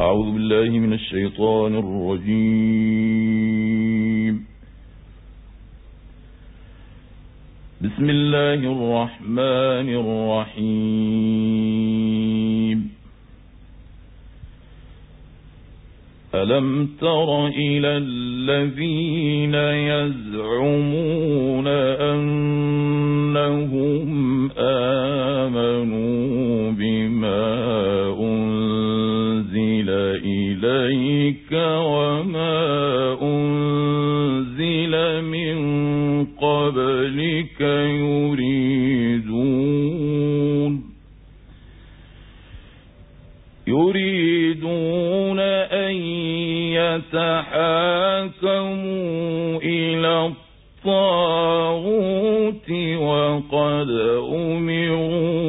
أعوذ بالله من الشيطان الرجيم. بسم الله الرحمن الرحيم. ألم تر إلى الذين يزعمون أنهم إليك وما أنزل من قبلك يريدون يريدون أن يتحاكموا إلى الطاغوت وقد أمروا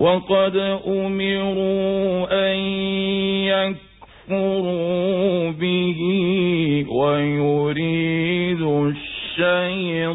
وقد أمروا أن يكفروا به ويريد الشيطان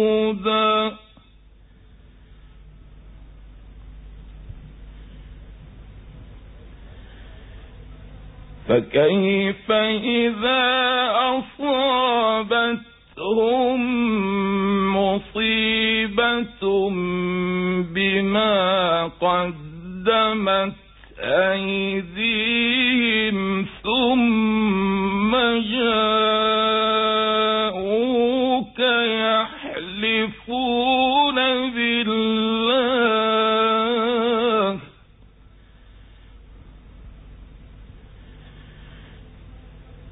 فكيف إذا أصابتهم مصيبة بما قدمت أيديهم ثم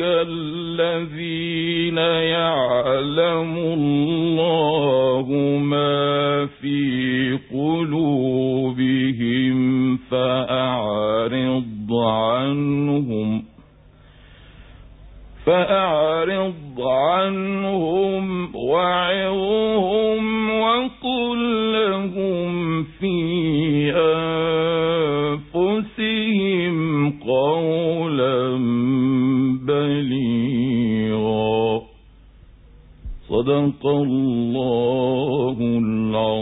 الذين يعلم الله ما في قلوبهم فأعرض عنهم فأعرض عنهم وعظهم وقل لهم في صدق الله العظيم.